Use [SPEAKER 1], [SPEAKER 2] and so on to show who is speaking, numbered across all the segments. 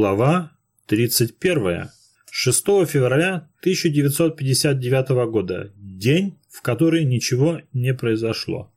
[SPEAKER 1] Глава 31. 6 февраля 1959 года. День, в который ничего не произошло.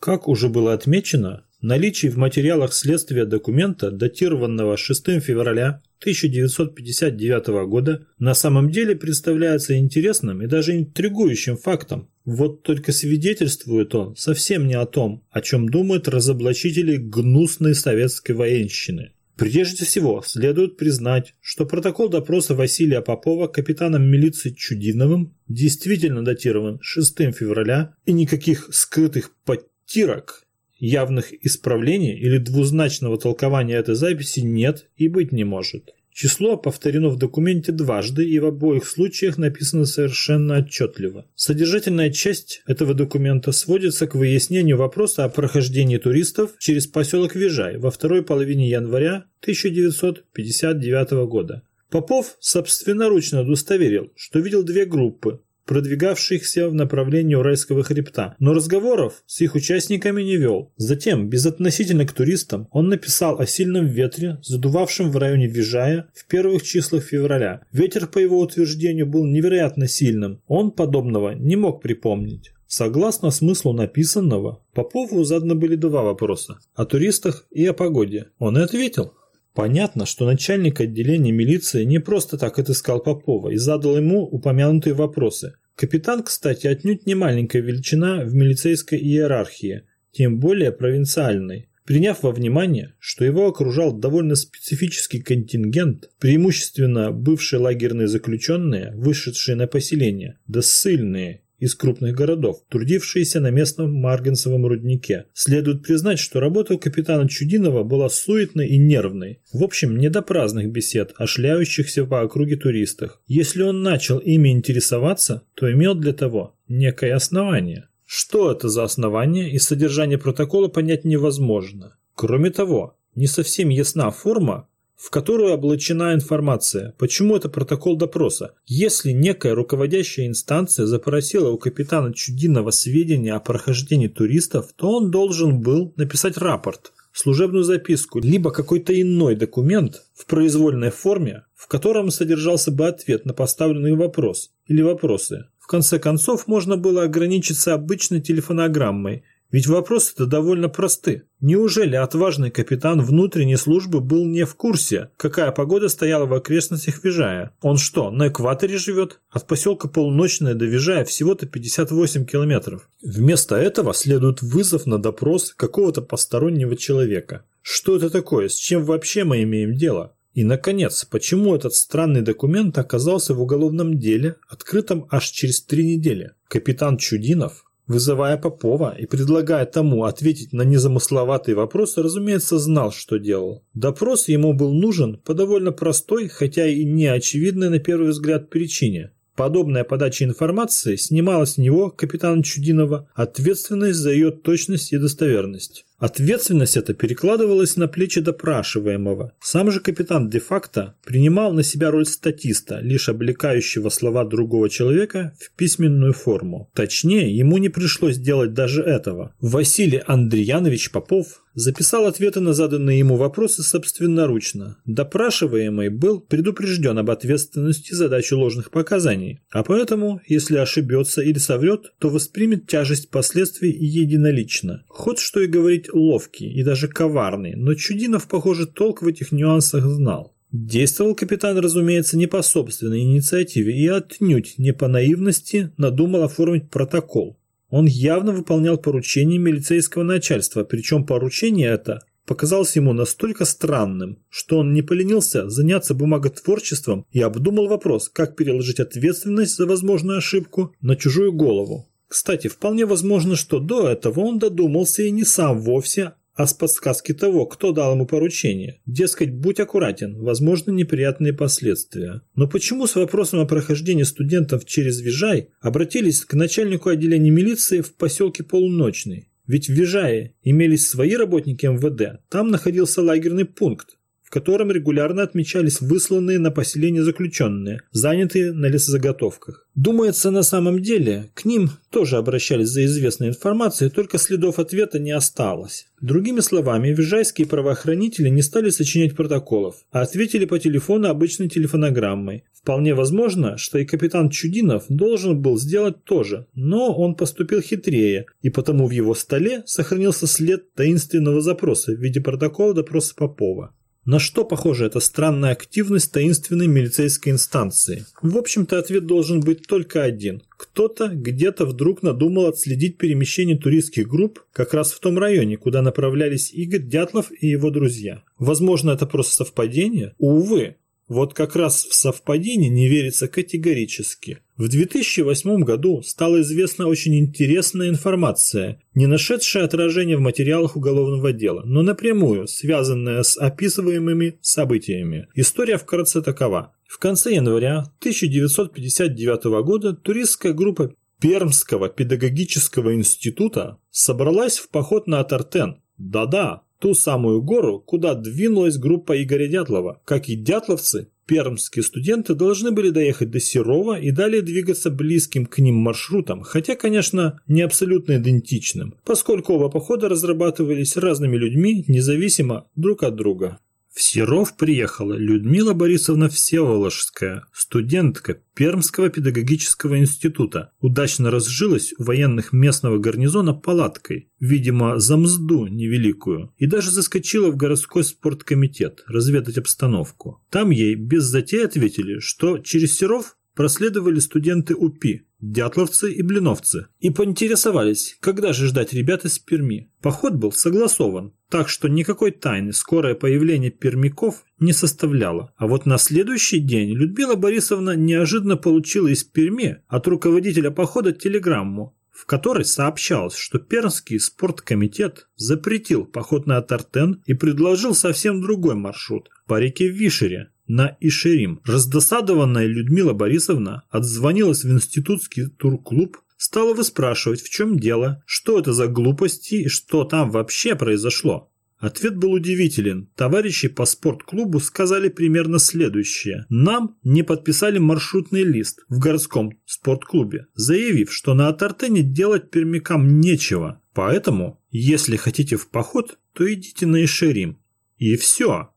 [SPEAKER 1] Как уже было отмечено, наличие в материалах следствия документа, датированного 6 февраля 1959 года, на самом деле представляется интересным и даже интригующим фактом. Вот только свидетельствует он совсем не о том, о чем думают разоблачители гнусной советской военщины. Прежде всего, следует признать, что протокол допроса Василия Попова капитаном милиции Чудиновым действительно датирован 6 февраля и никаких скрытых подтирок, явных исправлений или двузначного толкования этой записи нет и быть не может. Число повторено в документе дважды и в обоих случаях написано совершенно отчетливо. Содержательная часть этого документа сводится к выяснению вопроса о прохождении туристов через поселок Вижай во второй половине января 1959 года. Попов собственноручно удостоверил, что видел две группы, продвигавшихся в направлении Уральского хребта, но разговоров с их участниками не вел. Затем, безотносительно к туристам, он написал о сильном ветре, задувавшем в районе Вижая в первых числах февраля. Ветер, по его утверждению, был невероятно сильным. Он подобного не мог припомнить. Согласно смыслу написанного, Попову заданы были два вопроса – о туристах и о погоде. Он и ответил. Понятно, что начальник отделения милиции не просто так отыскал Попова и задал ему упомянутые вопросы. Капитан, кстати, отнюдь не маленькая величина в милицейской иерархии, тем более провинциальной. Приняв во внимание, что его окружал довольно специфический контингент, преимущественно бывшие лагерные заключенные, вышедшие на поселение, да ссыльные из крупных городов, трудившиеся на местном Маргенсовом руднике. Следует признать, что работа капитана Чудинова была суетной и нервной. В общем, не до праздных бесед, а шляющихся по округе туристах. Если он начал ими интересоваться, то имел для того некое основание. Что это за основание и содержание протокола понять невозможно. Кроме того, не совсем ясна форма, в которую облачена информация. Почему это протокол допроса? Если некая руководящая инстанция запросила у капитана Чудинова сведения о прохождении туристов, то он должен был написать рапорт, служебную записку, либо какой-то иной документ в произвольной форме, в котором содержался бы ответ на поставленный вопрос или вопросы. В конце концов, можно было ограничиться обычной телефонограммой – ведь вопросы-то довольно просты. Неужели отважный капитан внутренней службы был не в курсе, какая погода стояла в окрестностях Вижая? Он что, на экваторе живет? От поселка Полуночная до Вижая всего-то 58 километров. Вместо этого следует вызов на допрос какого-то постороннего человека. Что это такое? С чем вообще мы имеем дело? И, наконец, почему этот странный документ оказался в уголовном деле, открытом аж через три недели? Капитан Чудинов Вызывая Попова и предлагая тому ответить на незамысловатые вопросы, разумеется, знал, что делал. Допрос ему был нужен по довольно простой, хотя и не очевидной на первый взгляд причине. Подобная подача информации снимала с него, капитана Чудинова, ответственность за ее точность и достоверность. Ответственность эта перекладывалась на плечи допрашиваемого. Сам же капитан де-факто принимал на себя роль статиста, лишь облекающего слова другого человека в письменную форму. Точнее, ему не пришлось делать даже этого. Василий Андреянович Попов записал ответы на заданные ему вопросы собственноручно. Допрашиваемый был предупрежден об ответственности за дачу ложных показаний, а поэтому, если ошибется или соврет, то воспримет тяжесть последствий единолично. Хоть что и говорить ловкий и даже коварный, но Чудинов, похоже, толк в этих нюансах знал. Действовал капитан, разумеется, не по собственной инициативе и отнюдь не по наивности надумал оформить протокол. Он явно выполнял поручение милицейского начальства, причем поручение это показалось ему настолько странным, что он не поленился заняться бумаготворчеством и обдумал вопрос, как переложить ответственность за возможную ошибку на чужую голову. Кстати, вполне возможно, что до этого он додумался и не сам вовсе, а с подсказки того, кто дал ему поручение. Дескать, будь аккуратен, возможно неприятные последствия. Но почему с вопросом о прохождении студентов через Вижай обратились к начальнику отделения милиции в поселке Полуночный? Ведь в Вижае имелись свои работники МВД, там находился лагерный пункт, котором регулярно отмечались высланные на поселение заключенные, занятые на лесозаготовках. Думается, на самом деле, к ним тоже обращались за известной информацией, только следов ответа не осталось. Другими словами, вижайские правоохранители не стали сочинять протоколов, а ответили по телефону обычной телефонограммой. Вполне возможно, что и капитан Чудинов должен был сделать то же, но он поступил хитрее, и потому в его столе сохранился след таинственного запроса в виде протокола допроса Попова. На что похожа эта странная активность таинственной милицейской инстанции? В общем-то, ответ должен быть только один. Кто-то где-то вдруг надумал отследить перемещение туристских групп как раз в том районе, куда направлялись Игорь Дятлов и его друзья. Возможно, это просто совпадение? Увы, вот как раз в совпадение не верится категорически. В 2008 году стала известна очень интересная информация, не нашедшая отражения в материалах уголовного дела, но напрямую связанная с описываемыми событиями. История вкратце такова. В конце января 1959 года туристская группа Пермского педагогического института собралась в поход на Атартен. Да-да, ту самую гору, куда двинулась группа Игоря Дятлова. Как и дятловцы, пермские студенты должны были доехать до Серова и далее двигаться близким к ним маршрутом, хотя, конечно, не абсолютно идентичным, поскольку оба похода разрабатывались разными людьми, независимо друг от друга. В Серов приехала Людмила Борисовна Всеволожская, студентка Пермского педагогического института, удачно разжилась у военных местного гарнизона палаткой, видимо, за мзду невеликую, и даже заскочила в городской спорткомитет разведать обстановку. Там ей без затей ответили, что через Серов проследовали студенты УПИ, дятловцы и блиновцы, и поинтересовались, когда же ждать ребят из Перми. Поход был согласован, так что никакой тайны скорое появление пермяков не составляло. А вот на следующий день Людмила Борисовна неожиданно получила из Перми от руководителя похода телеграмму, в которой сообщалось, что Пермский спорткомитет запретил поход на Тартен и предложил совсем другой маршрут по реке Вишере, на Ишерим. Раздосадованная Людмила Борисовна отзвонилась в институтский турклуб, стала выспрашивать, в чем дело, что это за глупости и что там вообще произошло. Ответ был удивителен. Товарищи по спортклубу сказали примерно следующее. Нам не подписали маршрутный лист в городском спортклубе, заявив, что на Атартене делать пермякам нечего. Поэтому, если хотите в поход, то идите на Ишерим. И все.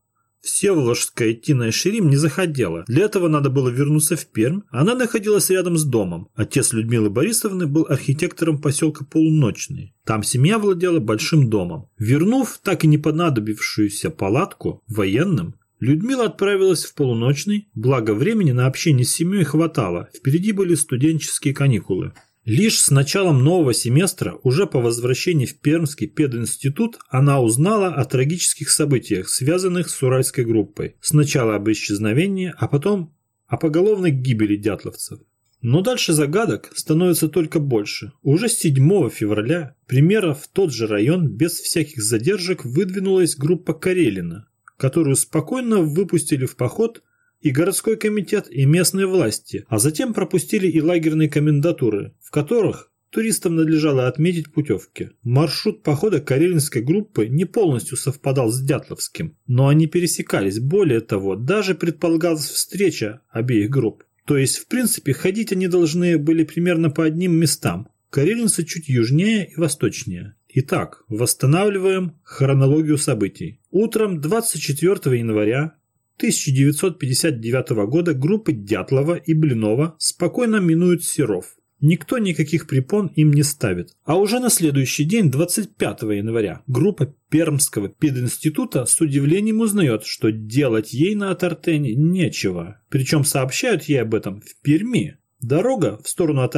[SPEAKER 1] Всеволожская идти на Ширим не заходила. Для этого надо было вернуться в Пермь. Она находилась рядом с домом. Отец Людмилы Борисовны был архитектором поселка Полуночный. Там семья владела большим домом. Вернув так и не понадобившуюся палатку военным, Людмила отправилась в полуночный, благо времени на общение с семьей хватало, впереди были студенческие каникулы. Лишь с началом нового семестра, уже по возвращении в Пермский пединститут, она узнала о трагических событиях, связанных с уральской группой. Сначала об исчезновении, а потом о поголовной гибели дятловцев. Но дальше загадок становится только больше. Уже 7 февраля, примерно в тот же район, без всяких задержек, выдвинулась группа Карелина, которую спокойно выпустили в поход и городской комитет, и местные власти, а затем пропустили и лагерные комендатуры, в которых туристам надлежало отметить путевки. Маршрут похода карелинской группы не полностью совпадал с Дятловским, но они пересекались, более того, даже предполагалась встреча обеих групп. То есть, в принципе, ходить они должны были примерно по одним местам. Карелинцы чуть южнее и восточнее. Итак, восстанавливаем хронологию событий. Утром 24 января 1959 года группы Дятлова и Блинова спокойно минуют Серов. Никто никаких препон им не ставит. А уже на следующий день, 25 января, группа Пермского пединститута с удивлением узнает, что делать ей на Атартене нечего. Причем сообщают ей об этом в Перми. Дорога в сторону от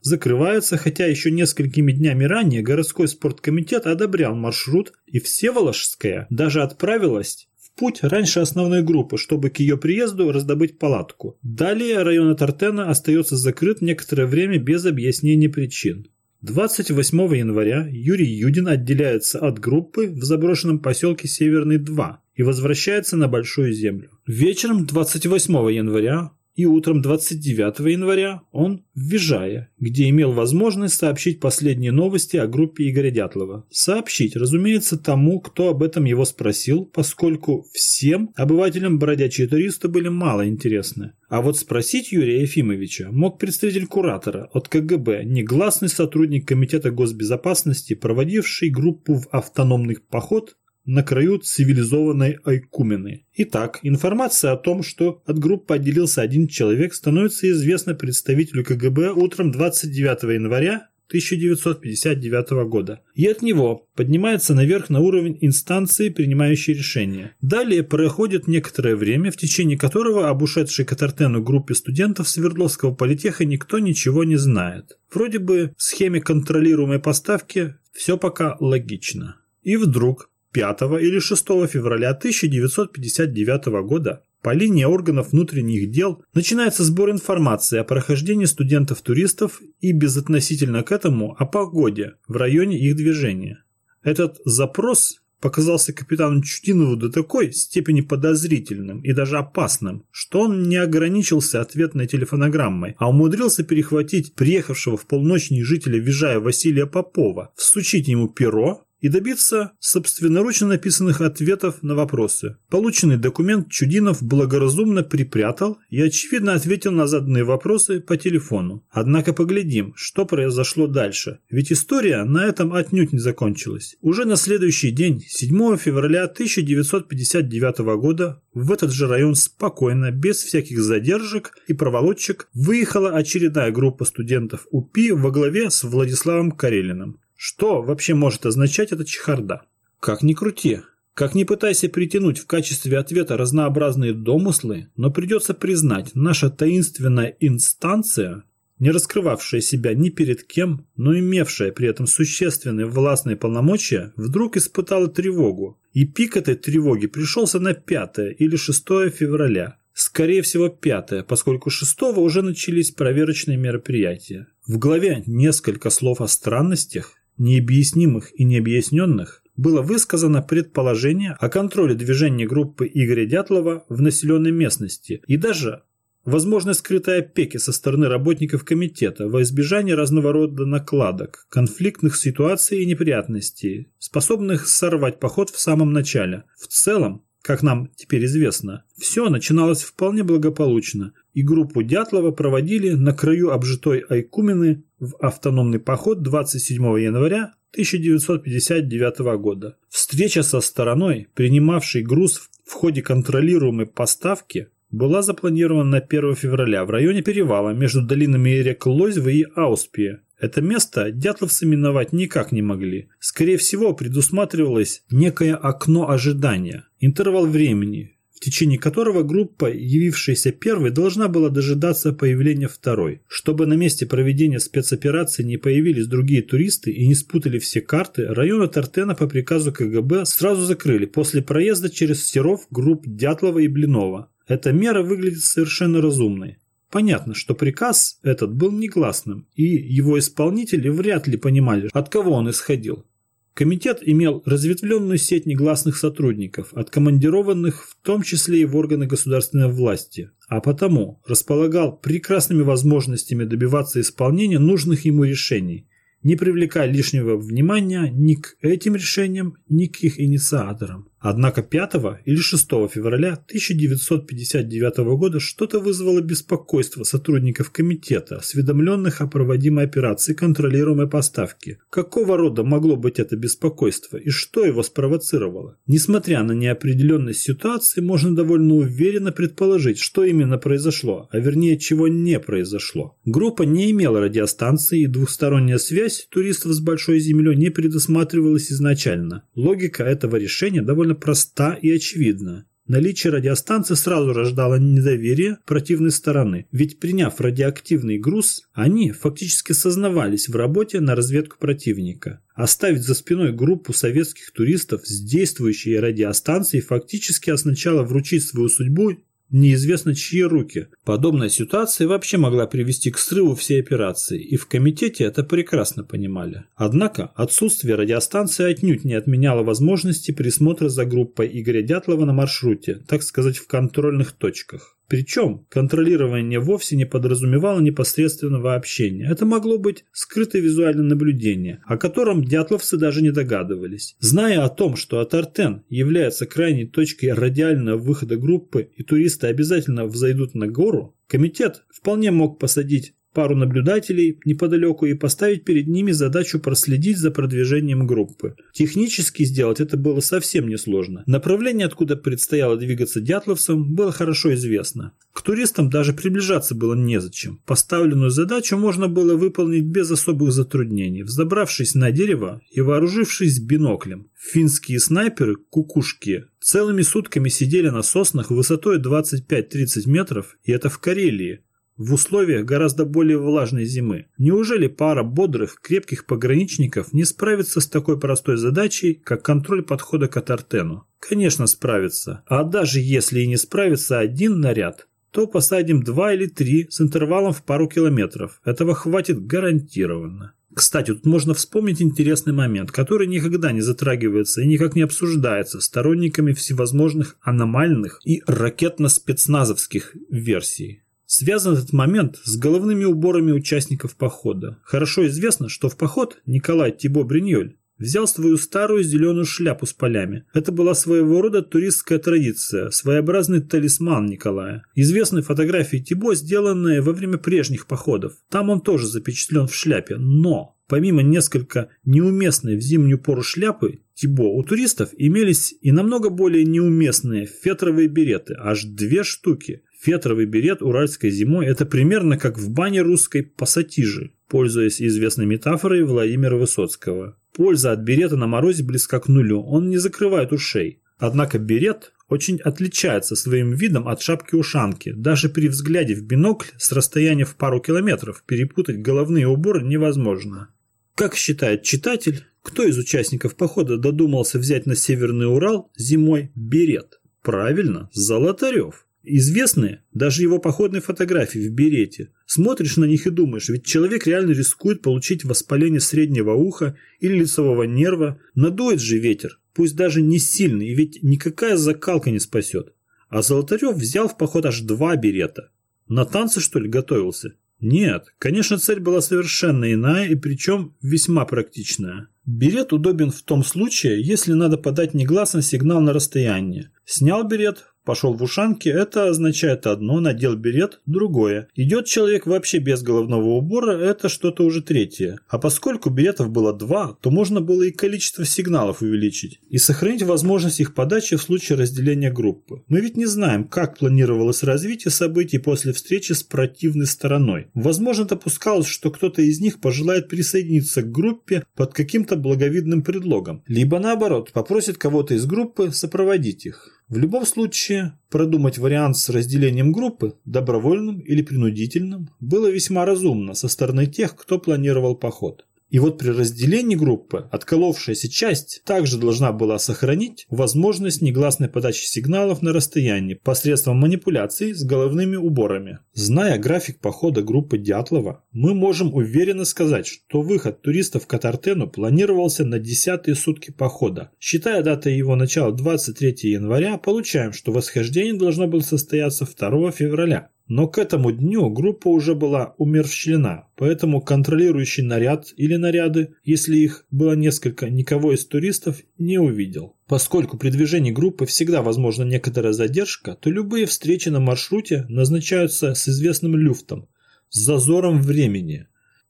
[SPEAKER 1] закрывается, хотя еще несколькими днями ранее городской спорткомитет одобрял маршрут, и Всеволожская даже отправилась путь раньше основной группы, чтобы к ее приезду раздобыть палатку. Далее район Тартена остается закрыт некоторое время без объяснения причин. 28 января Юрий Юдин отделяется от группы в заброшенном поселке Северный 2 и возвращается на Большую Землю. Вечером 28 января и утром 29 января он в Вижае, где имел возможность сообщить последние новости о группе Игоря Дятлова. Сообщить, разумеется, тому, кто об этом его спросил, поскольку всем обывателям бродячие туристы были мало интересны. А вот спросить Юрия Ефимовича мог представитель куратора от КГБ, негласный сотрудник Комитета госбезопасности, проводивший группу в автономный поход на краю цивилизованной Айкумены. Итак, информация о том, что от группы отделился один человек, становится известна представителю КГБ утром 29 января 1959 года. И от него поднимается наверх на уровень инстанции, принимающей решения. Далее проходит некоторое время, в течение которого об ушедшей к Атартену группе студентов Свердловского политеха никто ничего не знает. Вроде бы в схеме контролируемой поставки все пока логично. И вдруг 5 или 6 февраля 1959 года по линии органов внутренних дел начинается сбор информации о прохождении студентов-туристов и безотносительно к этому о погоде в районе их движения. Этот запрос показался капитану Чудинову до такой степени подозрительным и даже опасным, что он не ограничился ответной телефонограммой, а умудрился перехватить приехавшего в полночный жителя Вижая Василия Попова, всучить ему перо и добиться собственноручно написанных ответов на вопросы. Полученный документ Чудинов благоразумно припрятал и, очевидно, ответил на заданные вопросы по телефону. Однако поглядим, что произошло дальше. Ведь история на этом отнюдь не закончилась. Уже на следующий день, 7 февраля 1959 года, в этот же район спокойно, без всяких задержек и проволочек, выехала очередная группа студентов УПИ во главе с Владиславом Карелиным. Что вообще может означать эта чехарда? Как ни крути, как ни пытайся притянуть в качестве ответа разнообразные домыслы, но придется признать, наша таинственная инстанция, не раскрывавшая себя ни перед кем, но имевшая при этом существенные властные полномочия, вдруг испытала тревогу. И пик этой тревоги пришелся на 5 или 6 февраля. Скорее всего 5, поскольку 6 уже начались проверочные мероприятия. В главе несколько слов о странностях, необъяснимых и необъясненных было высказано предположение о контроле движения группы Игоря Дятлова в населенной местности и даже возможной скрытой опеки со стороны работников комитета во избежание разного рода накладок, конфликтных ситуаций и неприятностей, способных сорвать поход в самом начале. В целом, как нам теперь известно, все начиналось вполне благополучно, и группу Дятлова проводили на краю обжитой Айкумены в автономный поход 27 января 1959 года. Встреча со стороной, принимавшей груз в ходе контролируемой поставки, была запланирована на 1 февраля в районе перевала между долинами рек Лозьвы и Ауспия. Это место дятловцы миновать никак не могли. Скорее всего, предусматривалось некое окно ожидания, интервал времени, течение которого группа, явившаяся первой, должна была дожидаться появления второй. Чтобы на месте проведения спецоперации не появились другие туристы и не спутали все карты, район Тартена по приказу КГБ сразу закрыли после проезда через Серов групп Дятлова и Блинова. Эта мера выглядит совершенно разумной. Понятно, что приказ этот был негласным, и его исполнители вряд ли понимали, от кого он исходил. Комитет имел разветвленную сеть негласных сотрудников, откомандированных в том числе и в органы государственной власти, а потому располагал прекрасными возможностями добиваться исполнения нужных ему решений, не привлекая лишнего внимания ни к этим решениям, ни к их инициаторам. Однако 5 или 6 февраля 1959 года что-то вызвало беспокойство сотрудников комитета, осведомленных о проводимой операции контролируемой поставки. Какого рода могло быть это беспокойство и что его спровоцировало? Несмотря на неопределенность ситуации, можно довольно уверенно предположить, что именно произошло, а вернее чего не произошло. Группа не имела радиостанции и двухсторонняя связь туристов с Большой Землей не предусматривалась изначально. Логика этого решения довольно довольно проста и очевидна. Наличие радиостанции сразу рождало недоверие противной стороны, ведь приняв радиоактивный груз, они фактически сознавались в работе на разведку противника. Оставить за спиной группу советских туристов с действующей радиостанцией фактически означало вручить свою судьбу неизвестно чьи руки. Подобная ситуация вообще могла привести к срыву всей операции, и в комитете это прекрасно понимали. Однако отсутствие радиостанции отнюдь не отменяло возможности присмотра за группой Игоря Дятлова на маршруте, так сказать, в контрольных точках. Причем контролирование вовсе не подразумевало непосредственного общения. Это могло быть скрытое визуальное наблюдение, о котором дятловцы даже не догадывались. Зная о том, что Атартен является крайней точкой радиального выхода группы и туристы обязательно взойдут на гору, комитет вполне мог посадить пару наблюдателей неподалеку и поставить перед ними задачу проследить за продвижением группы. Технически сделать это было совсем несложно. Направление, откуда предстояло двигаться дятловцам, было хорошо известно. К туристам даже приближаться было незачем. Поставленную задачу можно было выполнить без особых затруднений, взобравшись на дерево и вооружившись биноклем. Финские снайперы, кукушки, целыми сутками сидели на соснах высотой 25-30 метров, и это в Карелии, в условиях гораздо более влажной зимы. Неужели пара бодрых, крепких пограничников не справится с такой простой задачей, как контроль подхода к Атартену? Конечно, справится. А даже если и не справится один наряд, то посадим два или три с интервалом в пару километров. Этого хватит гарантированно. Кстати, тут можно вспомнить интересный момент, который никогда не затрагивается и никак не обсуждается сторонниками всевозможных аномальных и ракетно-спецназовских версий. Связан этот момент с головными уборами участников похода. Хорошо известно, что в поход Николай Тибо Бриньоль взял свою старую зеленую шляпу с полями. Это была своего рода туристская традиция, своеобразный талисман Николая. Известны фотографии Тибо, сделанные во время прежних походов. Там он тоже запечатлен в шляпе, но помимо несколько неуместной в зимнюю пору шляпы, Тибо, у туристов имелись и намного более неуместные фетровые береты, аж две штуки. Фетровый берет уральской зимой – это примерно как в бане русской пассатижи, пользуясь известной метафорой Владимира Высоцкого. Польза от берета на морозе близка к нулю, он не закрывает ушей. Однако берет очень отличается своим видом от шапки-ушанки. Даже при взгляде в бинокль с расстояния в пару километров перепутать головные уборы невозможно. Как считает читатель, кто из участников похода додумался взять на Северный Урал зимой берет? Правильно, Золотарев. Известные даже его походные фотографии в берете. Смотришь на них и думаешь, ведь человек реально рискует получить воспаление среднего уха или лицевого нерва. Надует же ветер, пусть даже не сильный, ведь никакая закалка не спасет. А Золотарев взял в поход аж два берета. На танцы, что ли, готовился? Нет, конечно, цель была совершенно иная и причем весьма практичная. Берет удобен в том случае, если надо подать негласный сигнал на расстояние. Снял берет, Пошел в ушанки – это означает одно, надел берет – другое. Идет человек вообще без головного убора – это что-то уже третье. А поскольку беретов было два, то можно было и количество сигналов увеличить. И сохранить возможность их подачи в случае разделения группы. Мы ведь не знаем, как планировалось развитие событий после встречи с противной стороной. Возможно, допускалось, что кто-то из них пожелает присоединиться к группе под каким-то благовидным предлогом. Либо наоборот, попросит кого-то из группы сопроводить их. В любом случае, продумать вариант с разделением группы, добровольным или принудительным, было весьма разумно со стороны тех, кто планировал поход. И вот при разделении группы отколовшаяся часть также должна была сохранить возможность негласной подачи сигналов на расстоянии посредством манипуляций с головными уборами. Зная график похода группы Дятлова, мы можем уверенно сказать, что выход туристов к Атартену планировался на десятые сутки похода. Считая датой его начала 23 января, получаем, что восхождение должно было состояться 2 февраля. Но к этому дню группа уже была умерщвлена, поэтому контролирующий наряд или наряды, если их было несколько, никого из туристов не увидел. Поскольку при движении группы всегда возможна некоторая задержка, то любые встречи на маршруте назначаются с известным люфтом, с зазором времени.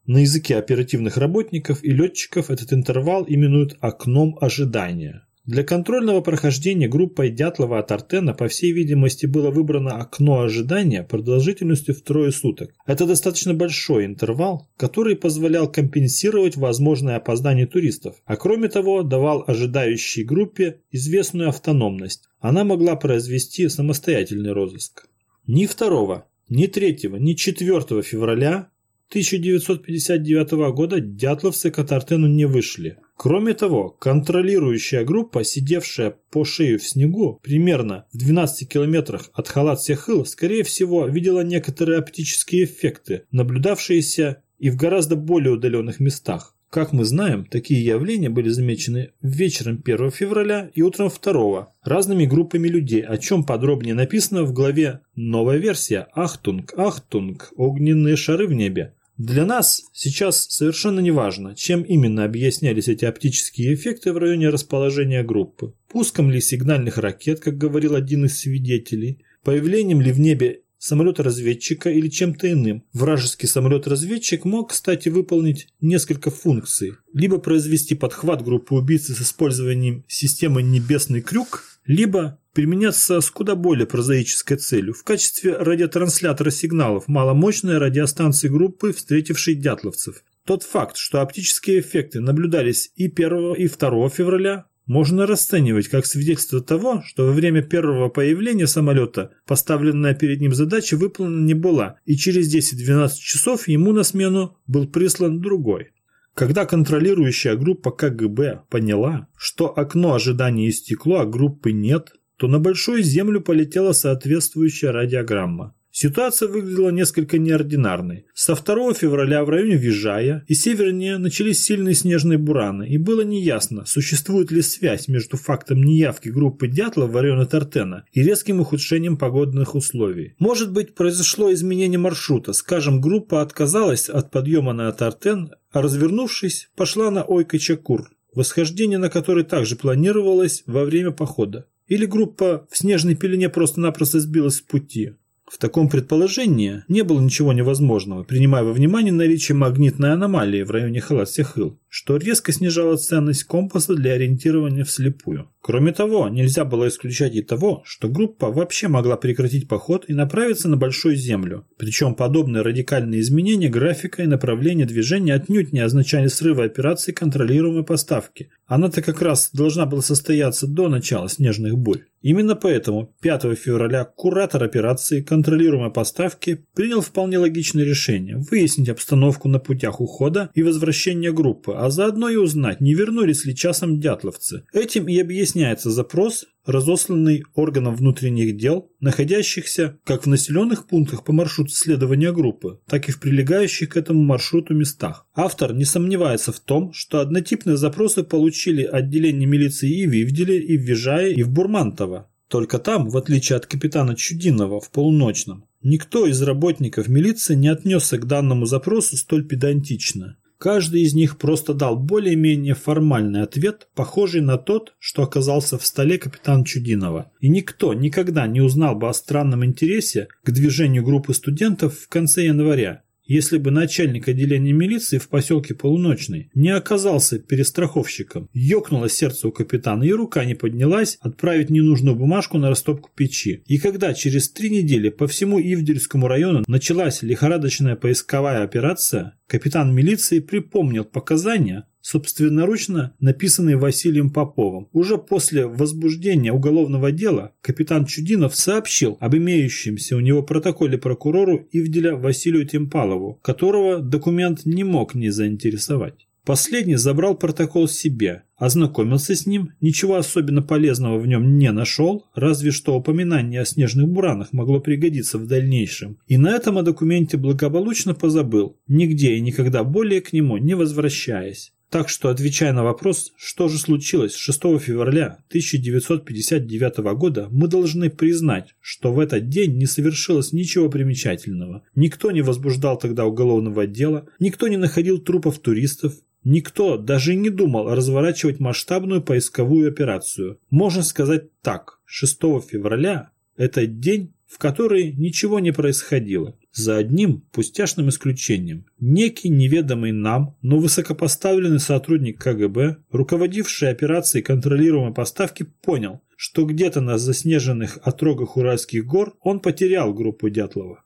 [SPEAKER 1] На языке оперативных работников и летчиков этот интервал именуют окном ожидания. Для контрольного прохождения группой Дятлова от Артена, по всей видимости, было выбрано окно ожидания продолжительностью в трое суток. Это достаточно большой интервал, который позволял компенсировать возможное опоздание туристов, а кроме того давал ожидающей группе известную автономность. Она могла произвести самостоятельный розыск. Ни 2, ни 3, ни 4 февраля 1959 года дятловцы к Отортену не вышли. Кроме того, контролирующая группа, сидевшая по шею в снегу, примерно в 12 километрах от Холат-Сяхыл, скорее всего, видела некоторые оптические эффекты, наблюдавшиеся и в гораздо более удаленных местах. Как мы знаем, такие явления были замечены вечером 1 февраля и утром 2 разными группами людей, о чем подробнее написано в главе «Новая версия. Ахтунг, Ахтунг. Огненные шары в небе». Для нас сейчас совершенно не важно, чем именно объяснялись эти оптические эффекты в районе расположения группы. Пуском ли сигнальных ракет, как говорил один из свидетелей, появлением ли в небе самолета-разведчика или чем-то иным. Вражеский самолет-разведчик мог, кстати, выполнить несколько функций. Либо произвести подхват группы убийц с использованием системы «Небесный крюк», либо применяться с куда более прозаической целью в качестве радиотранслятора сигналов маломощной радиостанции группы, встретившей дятловцев. Тот факт, что оптические эффекты наблюдались и 1 и 2 февраля, можно расценивать как свидетельство того, что во время первого появления самолета поставленная перед ним задача выполнена не была, и через 10-12 часов ему на смену был прислан другой. Когда контролирующая группа КГБ поняла, что окно ожидания истекло, а группы нет, то на Большую Землю полетела соответствующая радиограмма. Ситуация выглядела несколько неординарной. Со 2 февраля в районе Вижая и севернее начались сильные снежные бураны, и было неясно, существует ли связь между фактом неявки группы Дятлов в районе Тартена и резким ухудшением погодных условий. Может быть, произошло изменение маршрута, скажем, группа отказалась от подъема на Тартен, а развернувшись, пошла на Ойка-Чакур, восхождение на который также планировалось во время похода. Или группа в снежной пелене просто-напросто сбилась с пути. В таком предположении не было ничего невозможного, принимая во внимание наличие магнитной аномалии в районе Халат-Сехыл, что резко снижало ценность компаса для ориентирования вслепую. Кроме того, нельзя было исключать и того, что группа вообще могла прекратить поход и направиться на Большую Землю. Причем подобные радикальные изменения графика и направления движения отнюдь не означали срыва операции контролируемой поставки. Она-то как раз должна была состояться до начала снежных бурь. Именно поэтому 5 февраля куратор операции контролируемой поставки принял вполне логичное решение выяснить обстановку на путях ухода и возвращения группы, а заодно и узнать, не вернулись ли часом дятловцы. Этим и объясняется запрос, разосланный органам внутренних дел, находящихся как в населенных пунктах по маршруту следования группы, так и в прилегающих к этому маршруту местах. Автор не сомневается в том, что однотипные запросы получили отделение милиции и в Ивделе, и в Вижае, и в Бурмантово. Только там, в отличие от капитана Чудинова в полуночном, никто из работников милиции не отнесся к данному запросу столь педантично. Каждый из них просто дал более-менее формальный ответ, похожий на тот, что оказался в столе капитана Чудинова. И никто никогда не узнал бы о странном интересе к движению группы студентов в конце января, если бы начальник отделения милиции в поселке Полуночный не оказался перестраховщиком. Ёкнуло сердце у капитана, и рука не поднялась отправить ненужную бумажку на растопку печи. И когда через три недели по всему Ивдельскому району началась лихорадочная поисковая операция, капитан милиции припомнил показания, собственноручно написанный Василием Поповым. Уже после возбуждения уголовного дела капитан Чудинов сообщил об имеющемся у него протоколе прокурору Ивделя Василию Темпалову, которого документ не мог не заинтересовать. Последний забрал протокол себе, ознакомился с ним, ничего особенно полезного в нем не нашел, разве что упоминание о снежных буранах могло пригодиться в дальнейшем. И на этом о документе благополучно позабыл, нигде и никогда более к нему не возвращаясь. Так что, отвечая на вопрос, что же случилось 6 февраля 1959 года, мы должны признать, что в этот день не совершилось ничего примечательного. Никто не возбуждал тогда уголовного дела, никто не находил трупов туристов, Никто даже не думал разворачивать масштабную поисковую операцию. Можно сказать так, 6 февраля – это день, в который ничего не происходило. За одним пустяшным исключением. Некий неведомый нам, но высокопоставленный сотрудник КГБ, руководивший операцией контролируемой поставки, понял, что где-то на заснеженных отрогах Уральских гор он потерял группу Дятлова.